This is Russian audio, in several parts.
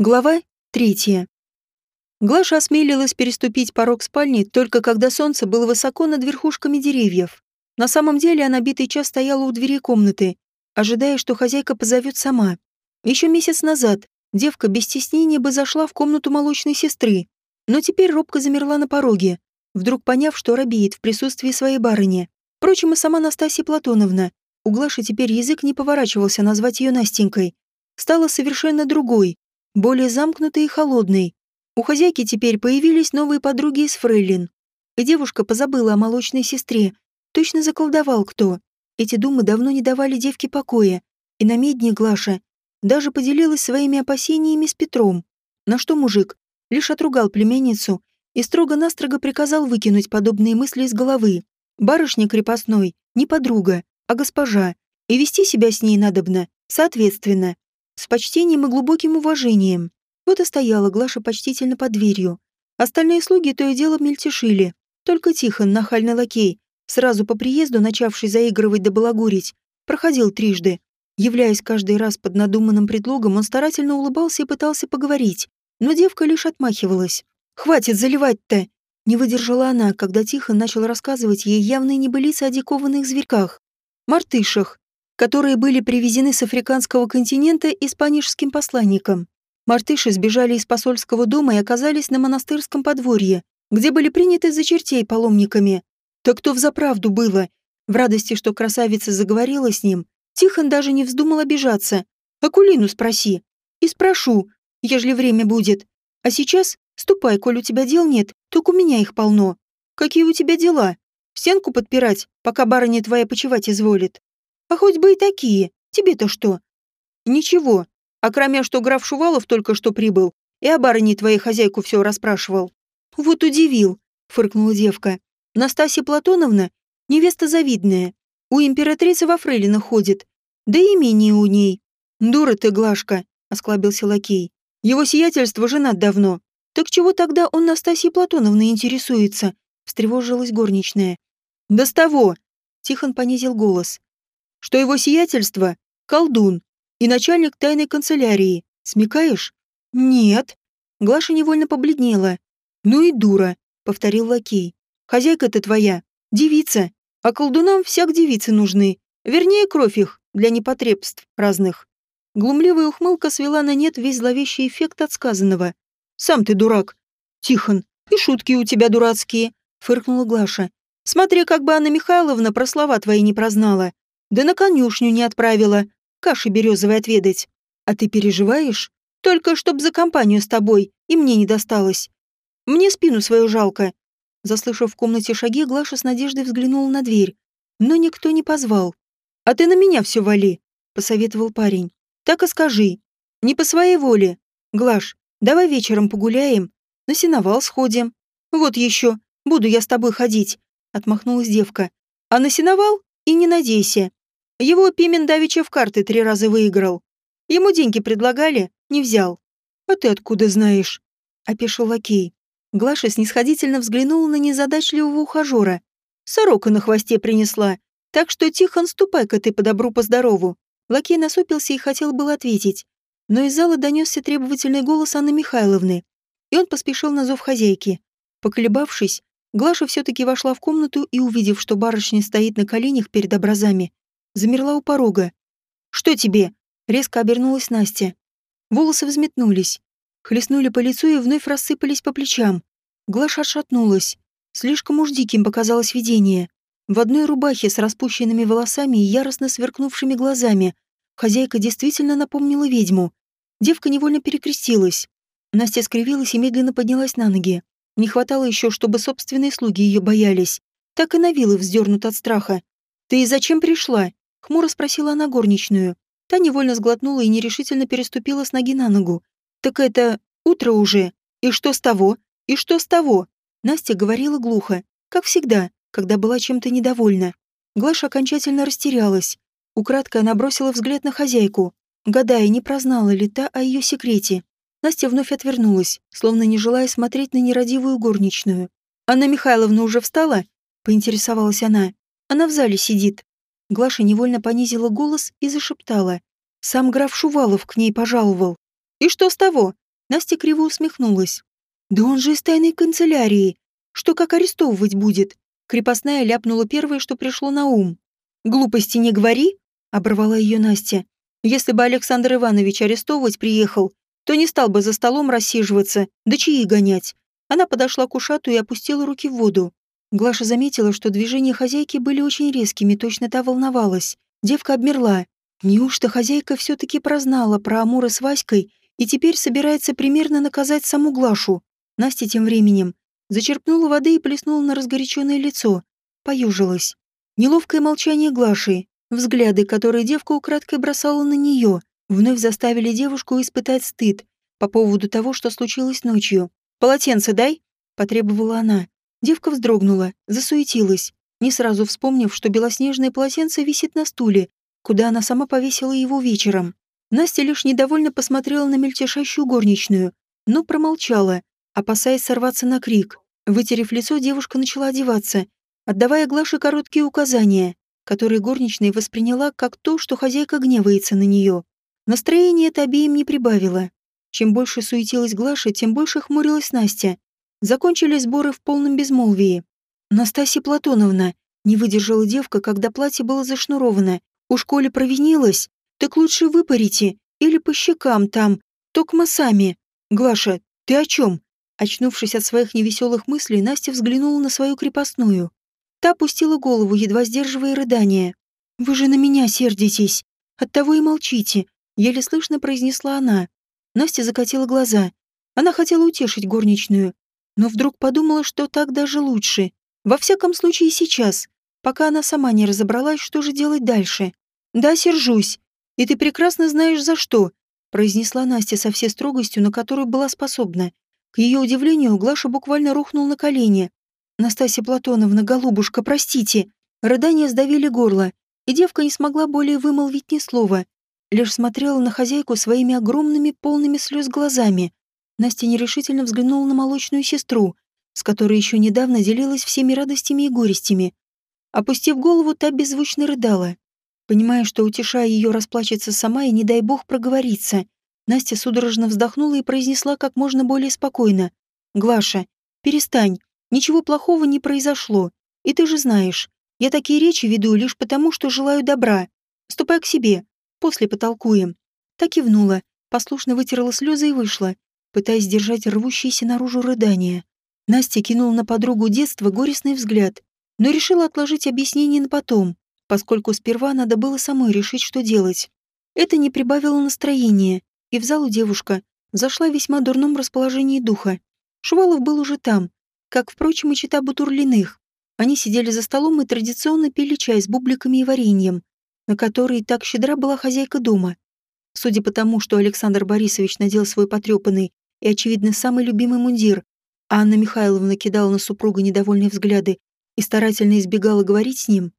Глава третья. Глаша осмелилась переступить порог спальни только когда солнце было высоко над верхушками деревьев. На самом деле она битый час стояла у двери комнаты, ожидая, что хозяйка позовет сама. Еще месяц назад девка без стеснения бы зашла в комнату молочной сестры, но теперь робко замерла на пороге, вдруг поняв, что робеет в присутствии своей барыни. Впрочем, и сама Настасья Платоновна, у Глаши теперь язык не поворачивался назвать ее Настенькой, стала совершенно другой, более замкнутой и холодной. У хозяйки теперь появились новые подруги из фрейлин. И девушка позабыла о молочной сестре. Точно заколдовал кто. Эти думы давно не давали девке покоя. И на медне Глаша даже поделилась своими опасениями с Петром. На что мужик лишь отругал племянницу и строго-настрого приказал выкинуть подобные мысли из головы. Барышня крепостной не подруга, а госпожа, и вести себя с ней надобно, соответственно с почтением и глубоким уважением. Вот и стояла Глаша почтительно под дверью. Остальные слуги то и дело мельтешили. Только Тихон, нахальный лакей, сразу по приезду, начавший заигрывать да балагурить, проходил трижды. Являясь каждый раз под надуманным предлогом, он старательно улыбался и пытался поговорить, но девка лишь отмахивалась. «Хватит заливать-то!» Не выдержала она, когда Тихон начал рассказывать ей явные небылицы о дикованных зверьках, мартышах, которые были привезены с африканского континента испанишским посланником. Мартыши сбежали из посольского дома и оказались на монастырском подворье, где были приняты за чертей паломниками. Так то взаправду было. В радости, что красавица заговорила с ним, Тихон даже не вздумал обижаться. «Акулину спроси». «И спрошу, ежели время будет. А сейчас ступай, коль у тебя дел нет, только у меня их полно. Какие у тебя дела? Стенку подпирать, пока барыня твоя почевать изволит?» А хоть бы и такие. Тебе-то что? Ничего. А кроме что граф Шувалов только что прибыл, и о барыне твоей хозяйку все расспрашивал. Вот удивил, фыркнула девка. Настасья Платоновна — невеста завидная. У императрицы во фрейлинах ходит. Да и имение у ней. Дура ты, Глашка, — осклабился лакей. Его сиятельство женат давно. Так чего тогда он Настасьей Платоновной интересуется? Встревожилась горничная. Да с того! Тихон понизил голос что его сиятельство — колдун и начальник тайной канцелярии. Смекаешь? Нет. Глаша невольно побледнела. Ну и дура, повторил лакей. Хозяйка-то твоя, девица, а колдунам всяк девицы нужны. Вернее, кровь их для непотребств разных. Глумливая ухмылка свела на нет весь зловещий эффект от сказанного. «Сам ты дурак!» «Тихон, и шутки у тебя дурацкие!» — фыркнула Глаша. «Смотри, как бы Анна Михайловна про слова твои не прознала. Да на конюшню не отправила, каши березовой отведать. А ты переживаешь? Только чтоб за компанию с тобой и мне не досталось. Мне спину свою жалко. Заслышав в комнате шаги, Глаша с надеждой взглянула на дверь. Но никто не позвал. «А ты на меня все вали», — посоветовал парень. «Так и скажи. Не по своей воле. Глаш, давай вечером погуляем. На сеновал сходим. Вот еще, буду я с тобой ходить», — отмахнулась девка. «А на сеновал и не надейся. Его Пимен давеча в карты три раза выиграл. Ему деньги предлагали, не взял. А ты откуда знаешь? Опешил лакей. Глаша снисходительно взглянула на незадачливого ухажера. Сорока на хвосте принесла. Так что, Тихон, ступай-ка ты по добру, по здорову. Лакей насупился и хотел было ответить. Но из зала донесся требовательный голос Анны Михайловны. И он поспешил на зов хозяйки. Поколебавшись, Глаша все-таки вошла в комнату и, увидев, что барышня стоит на коленях перед образами, замерла у порога. «Что тебе?» — резко обернулась Настя. Волосы взметнулись, хлестнули по лицу и вновь рассыпались по плечам. Глаша отшатнулась. Слишком уж диким показалось видение. В одной рубахе с распущенными волосами и яростно сверкнувшими глазами хозяйка действительно напомнила ведьму. Девка невольно перекрестилась. Настя скривилась и медленно поднялась на ноги. Не хватало еще, чтобы собственные слуги ее боялись. Так и на вилы вздернут от страха. «Ты зачем пришла?» Хмуро спросила она горничную. Та невольно сглотнула и нерешительно переступила с ноги на ногу. «Так это утро уже. И что с того? И что с того?» Настя говорила глухо, как всегда, когда была чем-то недовольна. Глаша окончательно растерялась. Украдкой она бросила взгляд на хозяйку, гадая, не прознала ли та о ее секрете. Настя вновь отвернулась, словно не желая смотреть на нерадивую горничную. «Анна Михайловна уже встала?» — поинтересовалась она. «Она в зале сидит». Глаша невольно понизила голос и зашептала. Сам граф Шувалов к ней пожаловал. «И что с того? Настя криво усмехнулась. «Да он же из тайной канцелярии. Что как арестовывать будет?» Крепостная ляпнула первое, что пришло на ум. «Глупости не говори!» — оборвала ее Настя. «Если бы Александр Иванович арестовывать приехал, то не стал бы за столом рассиживаться, да чаи гонять». Она подошла к ушату и опустила руки в воду. Глаша заметила, что движения хозяйки были очень резкими, точно та волновалась. Девка обмерла. Неужто хозяйка все-таки прознала про Амура с Васькой и теперь собирается примерно наказать саму Глашу? Настя тем временем зачерпнула воды и плеснула на разгоряченное лицо. Поюжилась. Неловкое молчание Глаши, взгляды, которые девка украдкой бросала на нее, вновь заставили девушку испытать стыд по поводу того, что случилось ночью. «Полотенце дай!» — потребовала она. Девка вздрогнула, засуетилась, не сразу вспомнив, что белоснежное полотенце висит на стуле, куда она сама повесила его вечером. Настя лишь недовольно посмотрела на мельтешащую горничную, но промолчала, опасаясь сорваться на крик. Вытерев лицо, девушка начала одеваться, отдавая Глаше короткие указания, которые горничная восприняла как то, что хозяйка гневается на нее. Настроение это обеим не прибавило. Чем больше суетилась Глаша, тем больше хмурилась Настя. Закончились сборы в полном безмолвии. «Настасья Платоновна», — не выдержала девка, когда платье было зашнуровано. «У школе провинилась? Так лучше выпарите, или по щекам там, токма сами. Глаша, ты о чем? Очнувшись от своих невеселых мыслей, Настя взглянула на свою крепостную. Та опустила голову, едва сдерживая рыдание. «Вы же на меня сердитесь. Оттого и молчите», — еле слышно произнесла она. Настя закатила глаза. Она хотела утешить горничную, но вдруг подумала, что так даже лучше. Во всяком случае сейчас, пока она сама не разобралась, что же делать дальше. «Да, сержусь. И ты прекрасно знаешь, за что», — произнесла Настя со всей строгостью, на которую была способна. К ее удивлению, Глаша буквально рухнул на колени. «Настасья Платоновна, голубушка, простите!» Рыдания сдавили горло, и девка не смогла более вымолвить ни слова. Лишь смотрела на хозяйку своими огромными, полными слез глазами. Настя нерешительно взглянула на молочную сестру, с которой еще недавно делилась всеми радостями и горестями. Опустив голову, та беззвучно рыдала. Понимая, что, утешая ее, расплачется сама и, не дай бог, проговориться, Настя судорожно вздохнула и произнесла как можно более спокойно. «Глаша, перестань. Ничего плохого не произошло. И ты же знаешь, я такие речи веду лишь потому, что желаю добра. Ступай к себе. После потолкуем». Так кивнула, послушно вытерла слезы и вышла, пытаясь сдержать рвущиеся наружу рыдания. Настя кинула на подругу детства горестный взгляд, но решила отложить объяснение на потом, поскольку сперва надо было самой решить, что делать. Это не прибавило настроения, и в залу девушка зашла в весьма дурном расположении духа. Шувалов был уже там, как, впрочем, и чита Бутурлиных. Они сидели за столом и традиционно пили чай с бубликами и вареньем, на который так щедра была хозяйка дома. Судя по тому, что Александр Борисович надел свой потрепанный и, очевидно, самый любимый мундир, а Анна Михайловна кидала на супруга недовольные взгляды и старательно избегала говорить с ним,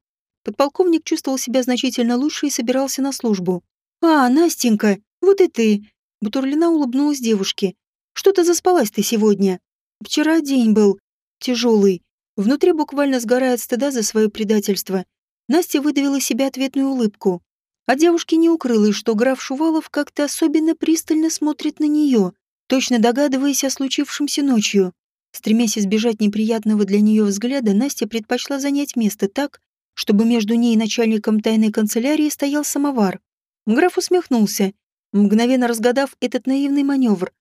подполковник чувствовал себя значительно лучше и собирался на службу. «А, Настенька!» «Вот и ты!» Бутурлина улыбнулась девушке. «Что-то заспалась ты сегодня. Вчера день был тяжелый. Внутри буквально сгорая от стыда за свое предательство. Настя выдавила себе ответную улыбку. А девушке не укрылось, что граф Шувалов как-то особенно пристально смотрит на нее, точно догадываясь о случившемся ночью. Стремясь избежать неприятного для нее взгляда, Настя предпочла занять место так, чтобы между ней и начальником тайной канцелярии стоял самовар. Граф усмехнулся мгновенно разгадав этот наивный маневр,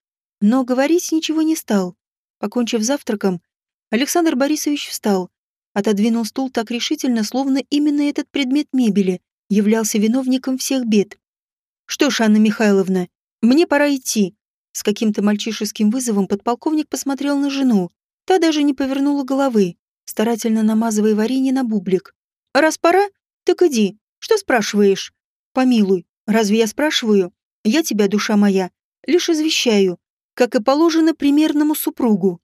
но говорить ничего не стал. Покончив завтраком, Александр Борисович встал, отодвинул стул так решительно, словно именно этот предмет мебели являлся виновником всех бед. «Что ж, Анна Михайловна, мне пора идти». С каким-то мальчишеским вызовом подполковник посмотрел на жену. Та даже не повернула головы, старательно намазывая варенье на бублик. «Раз пора, так иди. Что спрашиваешь?» «Помилуй, разве я спрашиваю? Я тебя, душа моя, лишь извещаю, как и положено примерному супругу.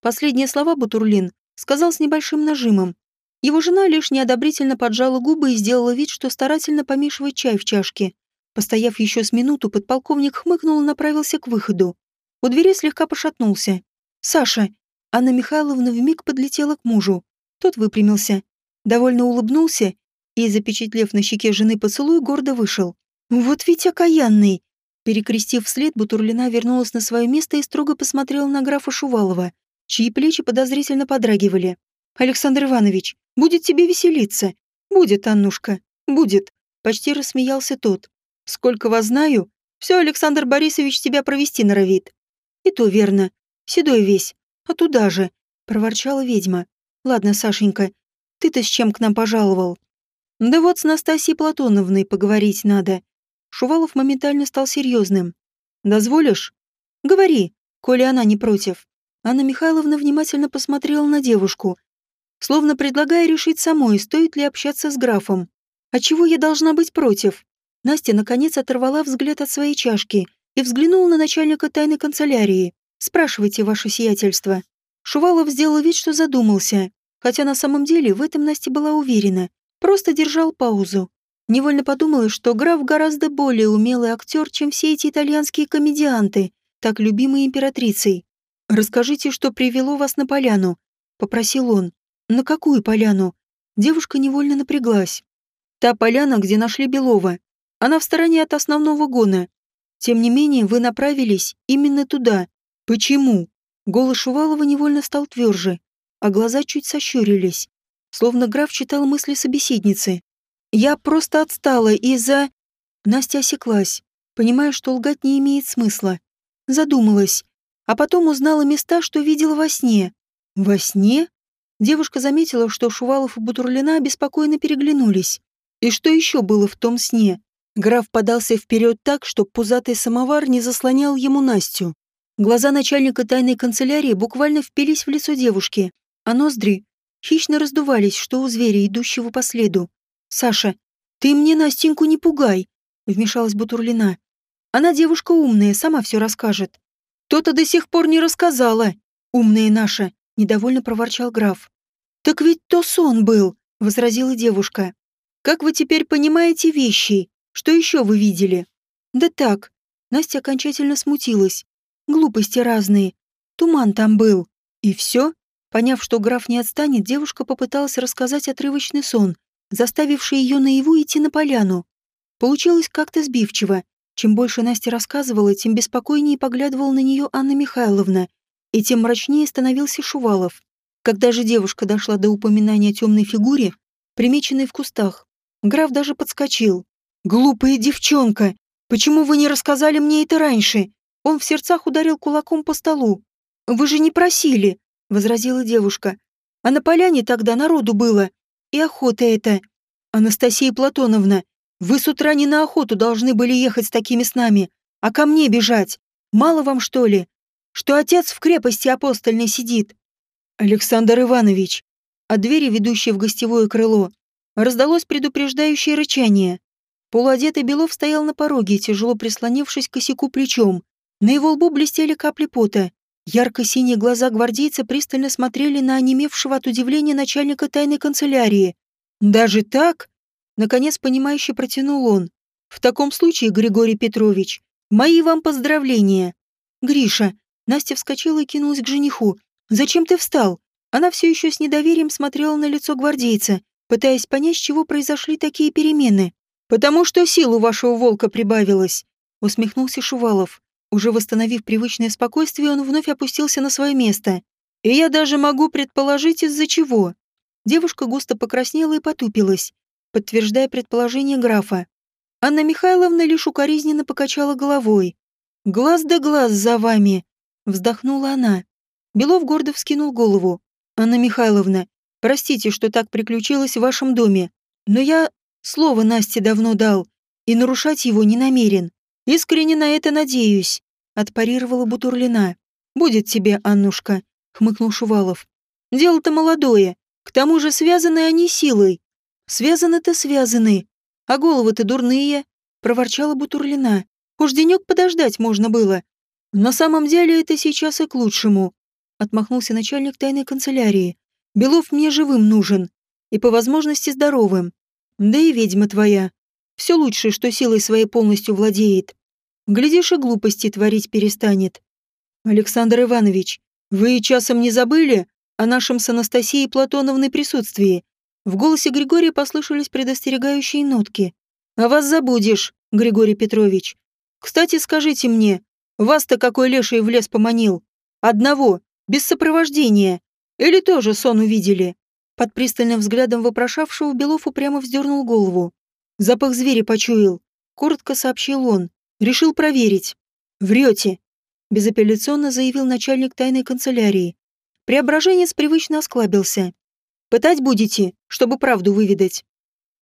Последние слова Бутурлин сказал с небольшим нажимом. Его жена лишь неодобрительно поджала губы и сделала вид, что старательно помешивает чай в чашке. Постояв еще с минуту, подполковник хмыкнул и направился к выходу. У двери слегка пошатнулся. «Саша!» Анна Михайловна вмиг подлетела к мужу. Тот выпрямился, довольно улыбнулся и, запечатлев на щеке жены поцелуй, гордо вышел. «Вот ведь окаянный!» Перекрестив вслед, Бутурлина вернулась на свое место и строго посмотрела на графа Шувалова, чьи плечи подозрительно подрагивали. «Александр Иванович, будет тебе веселиться?» «Будет, Аннушка, будет», — почти рассмеялся тот. «Сколько вас знаю, все Александр Борисович тебя провести норовит». «И то верно. Седой весь. А туда же», — проворчала ведьма. «Ладно, Сашенька, ты-то с чем к нам пожаловал?» «Да вот с Настасьей Платоновной поговорить надо». Шувалов моментально стал серьезным. «Дозволишь?» «Говори, коли она не против». Анна Михайловна внимательно посмотрела на девушку, словно предлагая решить самой, стоит ли общаться с графом. «А чего я должна быть против?» Настя, наконец, оторвала взгляд от своей чашки и взглянула на начальника тайной канцелярии. «Спрашивайте, ваше сиятельство». Шувалов сделал вид, что задумался, хотя на самом деле в этом Настя была уверена. Просто держал паузу. Невольно подумала, что граф гораздо более умелый актер, чем все эти итальянские комедианты, так любимые императрицей. «Расскажите, что привело вас на поляну», — попросил он. «На какую поляну?» Девушка невольно напряглась. «Та поляна, где нашли Белова. Она в стороне от основного гона. Тем не менее, вы направились именно туда. Почему?» Голос Шувалова невольно стал тверже, а глаза чуть сощурились, словно граф читал мысли собеседницы. «Я просто отстала из-за...» Настя осеклась, понимая, что лгать не имеет смысла. Задумалась, а потом узнала места, что видела во сне. «Во сне?» Девушка заметила, что Шувалов и Бутурлина обеспокоенно переглянулись. И что еще было в том сне? Граф подался вперед так, что пузатый самовар не заслонял ему Настю. Глаза начальника тайной канцелярии буквально впились в лицо девушки, а ноздри хищно раздувались, что у зверя, идущего по следу. «Саша, ты мне Настеньку не пугай», — вмешалась Бутурлина. «Она девушка умная, сама все расскажет». «То-то до сих пор не рассказала, умная наша», — недовольно проворчал граф. «Так ведь то сон был», — возразила девушка. «Как вы теперь понимаете вещи? Что еще вы видели?» «Да так». Настя окончательно смутилась. Глупости разные. Туман там был. И все? Поняв, что граф не отстанет, девушка попыталась рассказать отрывочный сон, заставивший ее наяву идти на поляну. Получилось как-то сбивчиво. Чем больше Настя рассказывала, тем беспокойнее поглядывала на нее Анна Михайловна, и тем мрачнее становился Шувалов. Когда же девушка дошла до упоминания темной фигуре, примеченной в кустах, граф даже подскочил. «Глупая девчонка! Почему вы не рассказали мне это раньше? Он в сердцах ударил кулаком по столу. «Вы же не просили», — возразила девушка. «А на поляне тогда народу было. И охота это. Анастасия Платоновна, вы с утра не на охоту должны были ехать с такими с нами, а ко мне бежать. Мало вам, что ли? Что отец в крепости апостольной сидит?» «Александр Иванович». От двери, ведущей в гостевое крыло, раздалось предупреждающее рычание. Полуодетый Белов стоял на пороге, тяжело прислонившись к косяку плечом. На его лбу блестели капли пота. Ярко-синие глаза гвардейца пристально смотрели на онемевшего от удивления начальника тайной канцелярии. «Даже так?» Наконец, понимающе протянул он. «В таком случае, Григорий Петрович, мои вам поздравления!» «Гриша!» Настя вскочила и кинулась к жениху. «Зачем ты встал?» Она все еще с недоверием смотрела на лицо гвардейца, пытаясь понять, с чего произошли такие перемены. «Потому что силу вашего волка прибавилось», — усмехнулся Шувалов. Уже восстановив привычное спокойствие, он вновь опустился на свое место. И я даже могу предположить, из-за чего. Девушка густо покраснела и потупилась, подтверждая предположение графа. Анна Михайловна лишь укоризненно покачала головой. «Глаз да глаз за вами!» — вздохнула она. Белов гордо вскинул голову. «Анна Михайловна, простите, что так приключилось в вашем доме, но я слово Насте давно дал и нарушать его не намерен. «Искренне на это надеюсь», — отпарировала Бутурлина. «Будет тебе, Аннушка», — хмыкнул Шувалов. «Дело-то молодое. К тому же связаны они силой». «Связаны-то связаны. А головы-то дурные», — проворчала Бутурлина. «Уж денек подождать можно было. На самом деле это сейчас и к лучшему», — отмахнулся начальник тайной канцелярии. «Белов мне живым нужен. И по возможности здоровым. Да и ведьма твоя. Все лучшее, что силой своей полностью владеет. Глядишь, и глупости творить перестанет. Александр Иванович, вы часом не забыли о нашем с Анастасией Платоновной присутствии? В голосе Григория послышались предостерегающие нотки. «А вас забудешь, Григорий Петрович. Кстати, скажите мне, вас-то какой леший в лес поманил? Одного, без сопровождения. Или тоже сон увидели?» Под пристальным взглядом вопрошавшего Белов упрямо вздернул голову. «Запах зверя почуял», — коротко сообщил он. «Решил проверить». «Врете», — безапелляционно заявил начальник тайной канцелярии. Преображенец привычно осклабился. «Пытать будете, чтобы правду выведать?»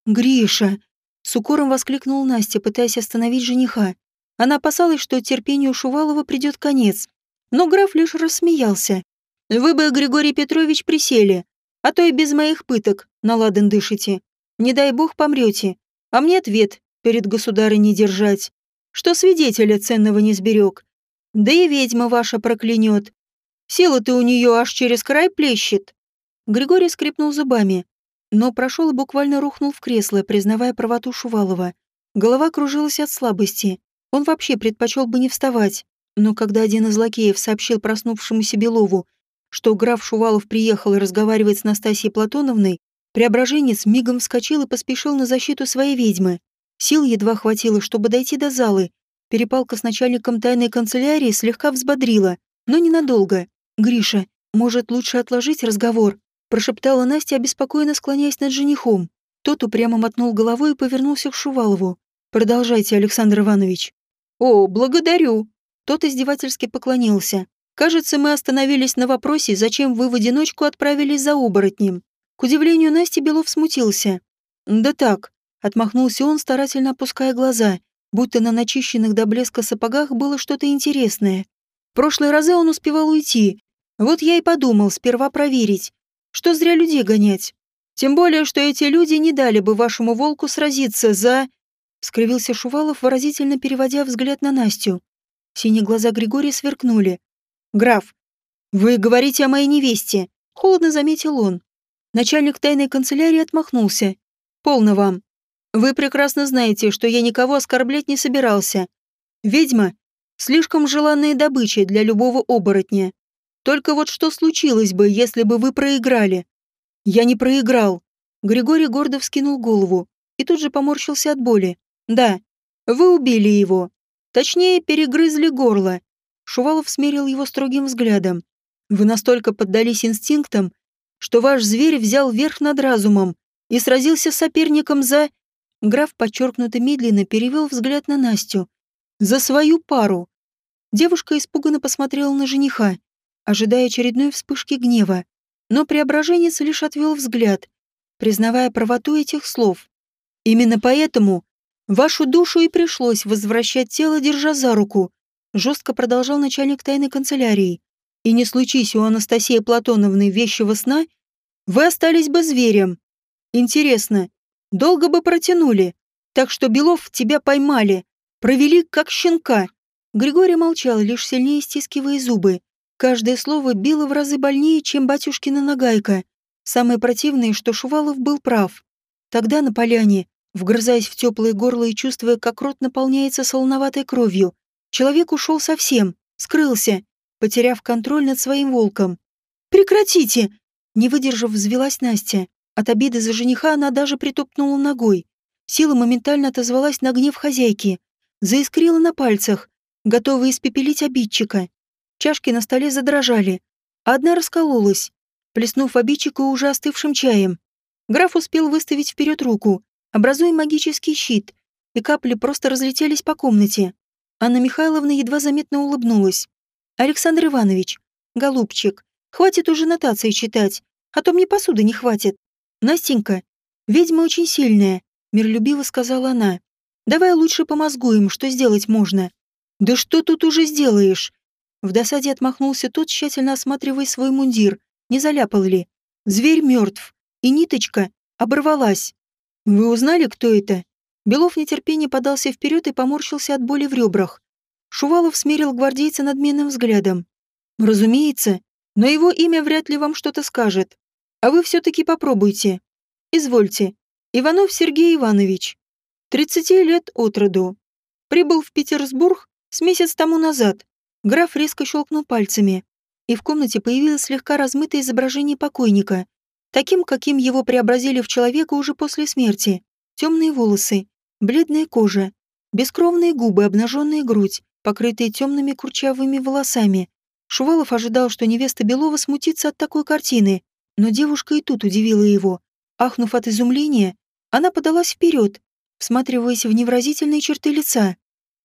«Гриша!» — с укором воскликнула Настя, пытаясь остановить жениха. Она опасалась, что терпению Шувалова придет конец. Но граф лишь рассмеялся. «Вы бы, Григорий Петрович, присели, а то и без моих пыток на ладан дышите. Не дай бог помрете, а мне ответ перед государыней держать, что свидетеля ценного не сберег. Да и ведьма ваша проклянет. Сила-то у нее аж через край плещет». Григорий скрипнул зубами, но прошел и буквально рухнул в кресло, признавая правоту Шувалова. Голова кружилась от слабости. Он вообще предпочел бы не вставать, но когда один из лакеев сообщил проснувшемуся Белову, что граф Шувалов приехал и разговаривает с Настасьей Платоновной, преображенец мигом вскочил и поспешил на защиту своей ведьмы. Сил едва хватило, чтобы дойти до залы. Перепалка с начальником тайной канцелярии слегка взбодрила, но ненадолго. «Гриша, может, лучше отложить разговор?» прошептала Настя, обеспокоенно склоняясь над женихом. Тот упрямо мотнул головой и повернулся к Шувалову. «Продолжайте, Александр Иванович». «О, благодарю!» Тот издевательски поклонился. «Кажется, мы остановились на вопросе, зачем вы в одиночку отправились за оборотнем». К удивлению Насти Белов смутился. «Да так», — отмахнулся он, старательно опуская глаза, будто на начищенных до блеска сапогах было что-то интересное. В прошлые разы он успевал уйти. Вот я и подумал сперва проверить, что зря людей гонять. Тем более, что эти люди не дали бы вашему волку сразиться за... Скривился Шувалов, выразительно переводя взгляд на Настю. Синие глаза Григория сверкнули. «Граф, вы говорите о моей невесте», — холодно заметил он. Начальник тайной канцелярии отмахнулся. «Полно вам. Вы прекрасно знаете, что я никого оскорблять не собирался. Ведьма — слишком желанная добыча для любого оборотня. Только вот что случилось бы, если бы вы проиграли?» «Я не проиграл». Григорий гордо вскинул голову и тут же поморщился от боли. Да, вы убили его. Точнее, перегрызли горло. Шувалов смерил его строгим взглядом. Вы настолько поддались инстинктам, что ваш зверь взял верх над разумом и сразился с соперником за... Граф подчеркнуто медленно перевел взгляд на Настю. За свою пару. Девушка испуганно посмотрела на жениха, ожидая очередной вспышки гнева. Но преображенец лишь отвел взгляд, признавая правоту этих слов. Именно поэтому Вашу душу и пришлось возвращать тело, держа за руку, жестко продолжал начальник тайной канцелярии. И не случись у Анастасии Платоновны вещего сна, вы остались бы зверем. Интересно, долго бы протянули, так что Белов тебя поймали, провели как щенка. Григорий молчал, лишь сильнее стискивая зубы. Каждое слово било в разы больнее, чем батюшкина нагайка. Самое противное, что Шувалов был прав. Тогда на поляне вгрызаясь в теплое горло и чувствуя, как рот наполняется солоноватой кровью. Человек ушел совсем, скрылся, потеряв контроль над своим волком. «Прекратите!» Не выдержав, взвелась Настя. От обиды за жениха она даже притопнула ногой. Сила моментально отозвалась на гнев хозяйки. Заискрила на пальцах, готовая испепелить обидчика. Чашки на столе задрожали. Одна раскололась, плеснув обидчика уже остывшим чаем. Граф успел выставить вперед руку, образуя магический щит, и капли просто разлетелись по комнате. Анна Михайловна едва заметно улыбнулась. «Александр Иванович, голубчик, хватит уже нотации читать, а то мне посуды не хватит. Настенька, ведьма очень сильная», — миролюбиво сказала она. «Давай лучше помозгуем, что сделать можно». «Да что тут уже сделаешь?» В досаде отмахнулся тот, тщательно осматривая свой мундир, не заляпал ли. Зверь мертв, и ниточка оборвалась. «Вы узнали, кто это?» Белов нетерпение подался вперед и поморщился от боли в ребрах. Шувалов смерил гвардейца надменным взглядом. «Разумеется, но его имя вряд ли вам что-то скажет. А вы все-таки попробуйте. Извольте. Иванов Сергей Иванович. 30 лет от роду. Прибыл в Петербург с месяц тому назад. Граф резко щелкнул пальцами, и в комнате появилось слегка размытое изображение покойника таким, каким его преобразили в человека уже после смерти. Темные волосы, бледная кожа, Бескровные губы, обнаженная грудь, покрытые темными курчавыми волосами. Шувалов ожидал, что невеста Белова смутится от такой картины, но девушка и тут удивила его. Ахнув от изумления, она подалась вперед, всматриваясь в невразительные черты лица.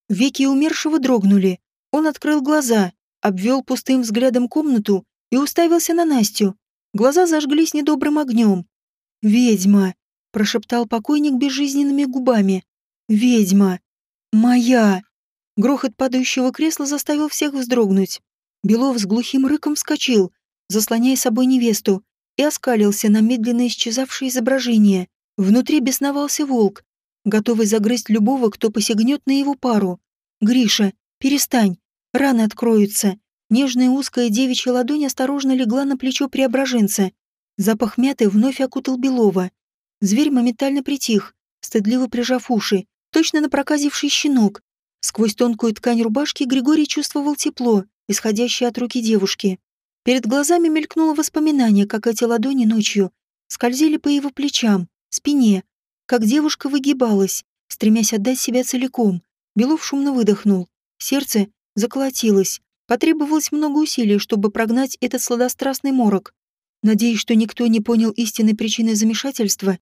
Веки умершего дрогнули. Он открыл глаза, обвел пустым взглядом комнату и уставился на Настю. Глаза зажглись недобрым огнем. «Ведьма!» — прошептал покойник безжизненными губами. «Ведьма! Моя!» Грохот падающего кресла заставил всех вздрогнуть. Белов с глухим рыком вскочил, заслоняя собой невесту, и оскалился на медленно исчезавшее изображение. Внутри бесновался волк, готовый загрызть любого, кто посягнет на его пару. «Гриша, перестань, раны откроются». Нежная узкая девичья ладонь осторожно легла на плечо преображенца. Запах мяты вновь окутал Белова. Зверь моментально притих, стыдливо прижав уши, точно напроказивший щенок. Сквозь тонкую ткань рубашки Григорий чувствовал тепло, исходящее от руки девушки. Перед глазами мелькнуло воспоминание, как эти ладони ночью скользили по его плечам, спине, как девушка выгибалась, стремясь отдать себя целиком. Белов шумно выдохнул. Сердце заколотилось. Потребовалось много усилий, чтобы прогнать этот сладострастный морок. Надеясь, что никто не понял истинной причины замешательства,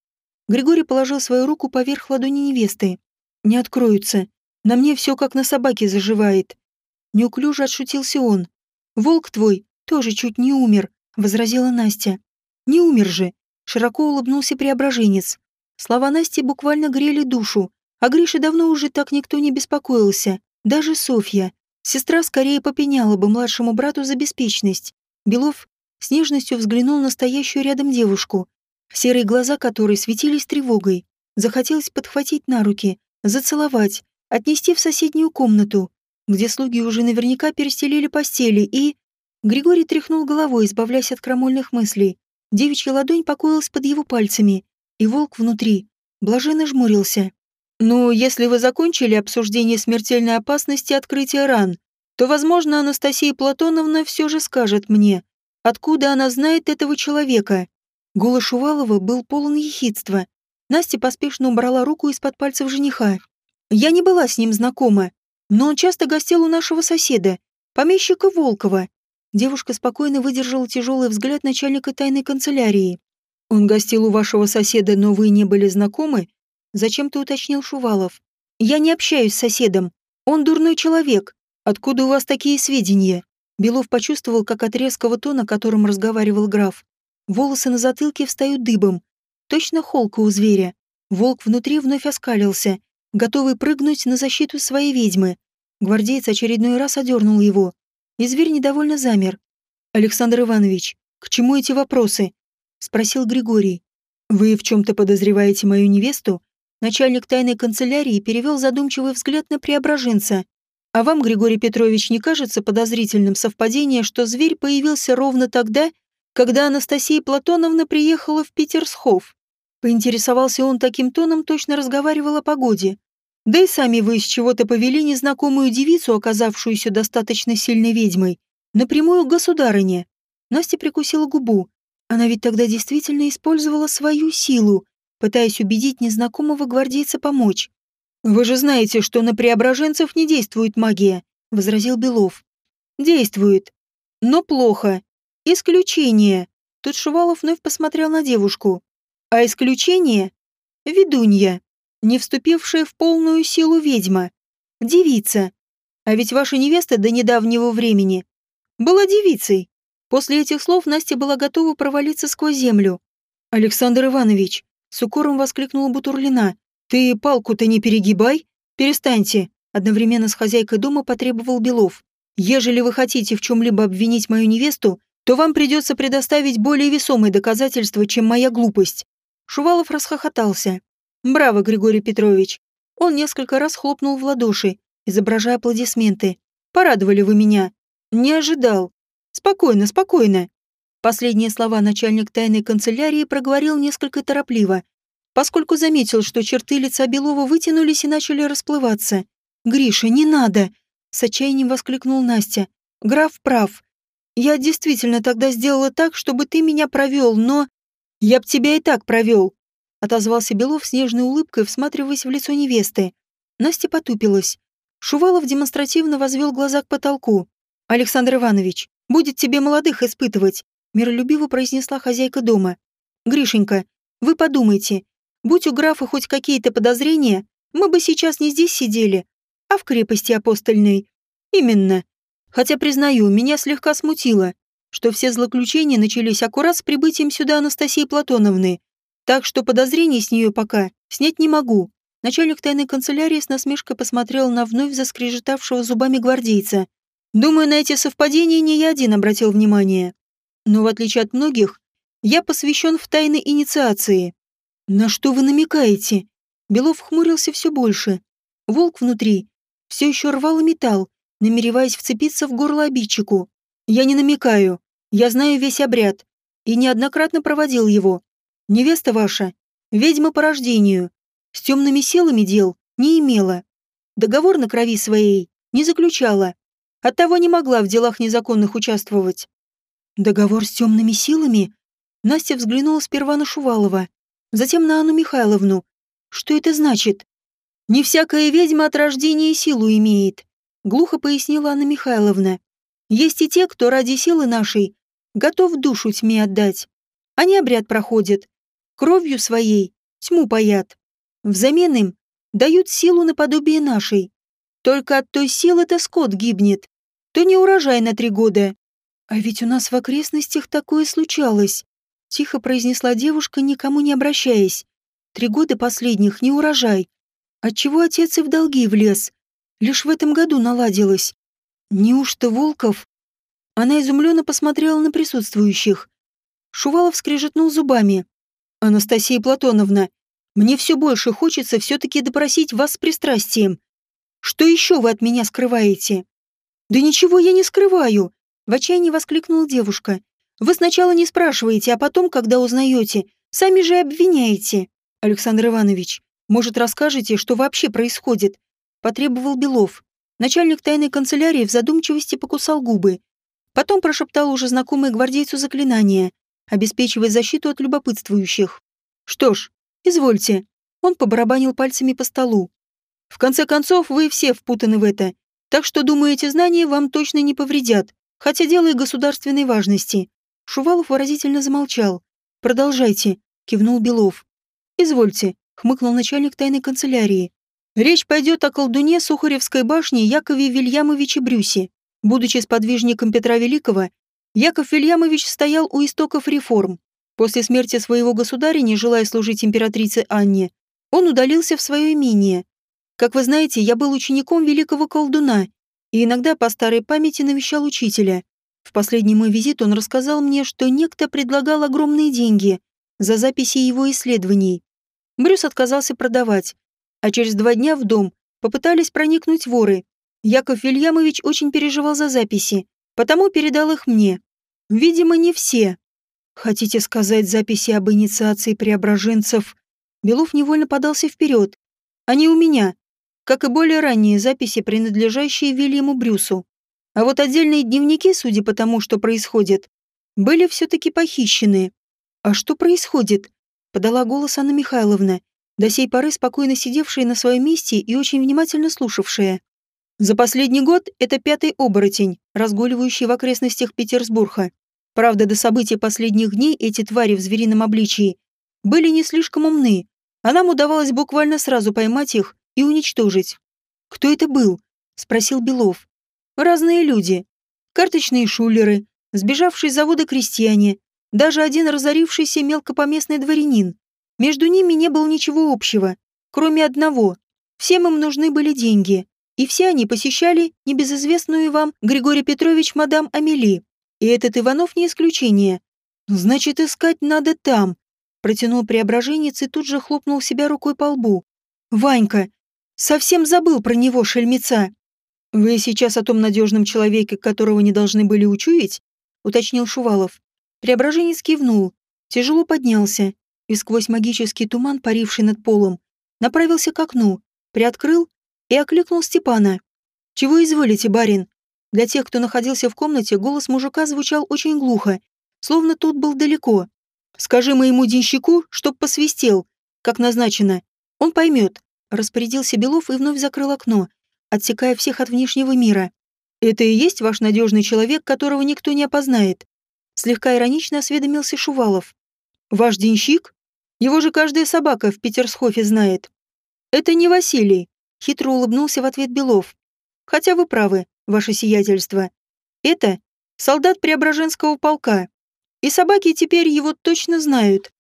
Григорий положил свою руку поверх ладони невесты. «Не откроются. На мне все как на собаке заживает». Неуклюже отшутился он. «Волк твой тоже чуть не умер», — возразила Настя. «Не умер же», — широко улыбнулся преображенец. Слова Насти буквально грели душу, а Грише давно уже так никто не беспокоился, даже Софья. Сестра скорее попеняла бы младшему брату за беспечность. Белов с нежностью взглянул на стоящую рядом девушку, серые глаза которой светились тревогой. Захотелось подхватить на руки, зацеловать, отнести в соседнюю комнату, где слуги уже наверняка перестелили постели, и... Григорий тряхнул головой, избавляясь от крамольных мыслей. Девичья ладонь покоилась под его пальцами, и волк внутри блаженно жмурился. «Ну, если вы закончили обсуждение смертельной опасности открытия ран, то, возможно, Анастасия Платоновна все же скажет мне, откуда она знает этого человека». Голос Шувалова был полон ехидства. Настя поспешно убрала руку из-под пальцев жениха. «Я не была с ним знакома, но он часто гостил у нашего соседа, помещика Волкова. Девушка спокойно выдержала тяжелый взгляд начальника тайной канцелярии. «Он гостил у вашего соседа, но вы не были знакомы?» Зачем-то уточнил Шувалов. «Я не общаюсь с соседом. Он дурной человек. Откуда у вас такие сведения?» Белов почувствовал, как от резкого тона, которым разговаривал граф. Волосы на затылке встают дыбом. Точно холка у зверя. Волк внутри вновь оскалился, готовый прыгнуть на защиту своей ведьмы. Гвардеец очередной раз одернул его, и зверь недовольно замер. «Александр Иванович, к чему эти вопросы?» — спросил Григорий. «Вы в чем-то подозреваете мою невесту?» Начальник тайной канцелярии перевел задумчивый взгляд на преображенца. «А вам, Григорий Петрович, не кажется подозрительным совпадение, что зверь появился ровно тогда, когда Анастасия Платоновна приехала в Питерсхов?» Поинтересовался он таким тоном, точно разговаривал о погоде. Да и сами вы из чего-то повели незнакомую девицу, оказавшуюся достаточно сильной ведьмой, напрямую к государыне. Настя прикусила губу. Она ведь тогда действительно использовала свою силу, пытаясь убедить незнакомого гвардейца помочь. «Вы же знаете, что на преображенцев не действует магия», — возразил Белов. «Действует. Но плохо. Исключение». Тут Шувалов вновь посмотрел на девушку. «А исключение — ведунья» не вступившая в полную силу ведьма, девица. А ведь ваша невеста до недавнего времени была девицей. После этих слов Настя была готова провалиться сквозь землю. «Александр Иванович», — с укором воскликнула Бутурлина, «ты палку-то не перегибай, перестаньте», — одновременно с хозяйкой дома потребовал Белов. «Ежели вы хотите в чем-либо обвинить мою невесту, то вам придется предоставить более весомые доказательства, чем моя глупость». Шувалов расхохотался. Браво, Григорий Петрович. Он несколько раз хлопнул в ладоши, изображая аплодисменты. Порадовали вы меня. Не ожидал. Спокойно, спокойно. Последние слова начальник тайной канцелярии проговорил несколько торопливо, поскольку заметил, что черты лица Белова вытянулись и начали расплываться. «Гриша, не надо!» — с отчаянием воскликнул Настя. «Граф прав. Я действительно тогда сделала так, чтобы ты меня провел, но... Я б тебя и так провел отозвался Белов с нежной улыбкой, всматриваясь в лицо невесты. Настя потупилась. Шувалов демонстративно возвел глаза к потолку. «Александр Иванович, будет тебе молодых испытывать», миролюбиво произнесла хозяйка дома. «Гришенька, вы подумайте, будь у графа хоть какие-то подозрения, мы бы сейчас не здесь сидели, а в крепости апостольной. Именно. Хотя, признаю, меня слегка смутило, что все злоключения начались аккурат с прибытием сюда Анастасии Платоновны, так что подозрений с нее пока снять не могу. Начальник тайной канцелярии с насмешкой посмотрел на вновь заскрежетавшего зубами гвардейца. Думаю, на эти совпадения не я один обратил внимание. Но в отличие от многих, я посвящен в тайны инициации. На что вы намекаете? Белов хмурился все больше. Волк внутри все еще рвал металл, намереваясь вцепиться в горло обидчику. Я не намекаю. Я знаю весь обряд. И неоднократно проводил его. Невеста ваша — ведьма по рождению. С темными силами дел не имела. Договор на крови своей не заключала. Оттого не могла в делах незаконных участвовать. Договор с темными силами? Настя взглянула сперва на Шувалова, затем на Анну Михайловну. Что это значит? Не всякая ведьма от рождения силу имеет, глухо пояснила Анна Михайловна. Есть и те, кто ради силы нашей готов душу тьме отдать. Они обряд проходят, кровью своей тьму паят. Взамен им дают силу наподобие нашей. Только от той силы-то скот гибнет, то не урожай на три года. А ведь у нас в окрестностях такое случалось. Тихо произнесла девушка, никому не обращаясь. Три года последних не урожай. Отчего отец и в долги влез. Лишь в этом году наладилось. Неужто Волков? Она изумленно посмотрела на присутствующих. Шувалов скрежетнул зубами. «Анастасия Платоновна, мне все больше хочется все-таки допросить вас с пристрастием. Что еще вы от меня скрываете?» «Да ничего я не скрываю!» — в отчаянии воскликнула девушка. «Вы сначала не спрашиваете, а потом, когда узнаете, сами же обвиняете. Александр Иванович, может, расскажете, что вообще происходит?» — потребовал Белов. Начальник тайной канцелярии в задумчивости покусал губы. Потом прошептал уже знакомое гвардейцу заклинание, обеспечивая защиту от любопытствующих. «Что ж, извольте». Он побарабанил пальцами по столу. «В конце концов, вы все впутаны в это, так что, думаю, эти знания вам точно не повредят, хотя дело и государственной важности». Шувалов выразительно замолчал. «Продолжайте», — кивнул Белов. «Извольте», — хмыкнул начальник тайной канцелярии. «Речь пойдет о колдуне Сухаревской башни Якове Вильямовиче Брюсе. Будучи сподвижником Петра Великого, Яков Вильямович стоял у истоков реформ. После смерти своего государя, не желая служить императрице Анне, он удалился в свое имение. Как вы знаете, я был учеником великого колдуна и иногда по старой памяти навещал учителя. В последний мой визит он рассказал мне, что некто предлагал огромные деньги за записи его исследований. Брюс отказался продавать, а через два дня в дом попытались проникнуть воры. Яков Вильямович очень переживал за записи, потому передал их мне. Видимо, не все. Хотите сказать записи об инициации преображенцев? Белов невольно подался вперед. Они у меня, как и более ранние записи, принадлежащие Вильяму Брюсу. А вот отдельные дневники, судя по тому, что происходит, были все-таки похищены. А что происходит? Подала голос Анна Михайловна, до сей поры спокойно сидевшая на своем месте и очень внимательно слушавшая. За последний год это пятый оборотень, разгуливающий в окрестностях Петербурга. Правда, до событий последних дней эти твари в зверином обличии были не слишком умны, а нам удавалось буквально сразу поймать их и уничтожить. «Кто это был?» — спросил Белов. «Разные люди. Карточные шулеры, сбежавшие с завода крестьяне, даже один разорившийся мелкопоместный дворянин. Между ними не было ничего общего, кроме одного. Всем им нужны были деньги и все они посещали небезызвестную вам Григорий Петрович мадам Амели. И этот Иванов не исключение. Значит, искать надо там. Протянул преображенец и тут же хлопнул себя рукой по лбу. Ванька, совсем забыл про него, шельмеца. Вы сейчас о том надежном человеке, которого не должны были учуять? Уточнил Шувалов. Преображенец кивнул, тяжело поднялся и сквозь магический туман, паривший над полом, направился к окну, приоткрыл и окликнул Степана. «Чего изволите, барин?» Для тех, кто находился в комнате, голос мужика звучал очень глухо, словно тот был далеко. «Скажи моему денщику, чтоб посвистел, как назначено. Он поймет. распорядился Белов и вновь закрыл окно, отсекая всех от внешнего мира. «Это и есть ваш надежный человек, которого никто не опознает?» Слегка иронично осведомился Шувалов. «Ваш денщик? Его же каждая собака в Петерсхофе знает». «Это не Василий», — хитро улыбнулся в ответ Белов. «Хотя вы правы, ваше сиятельство. Это солдат Преображенского полка. И собаки теперь его точно знают.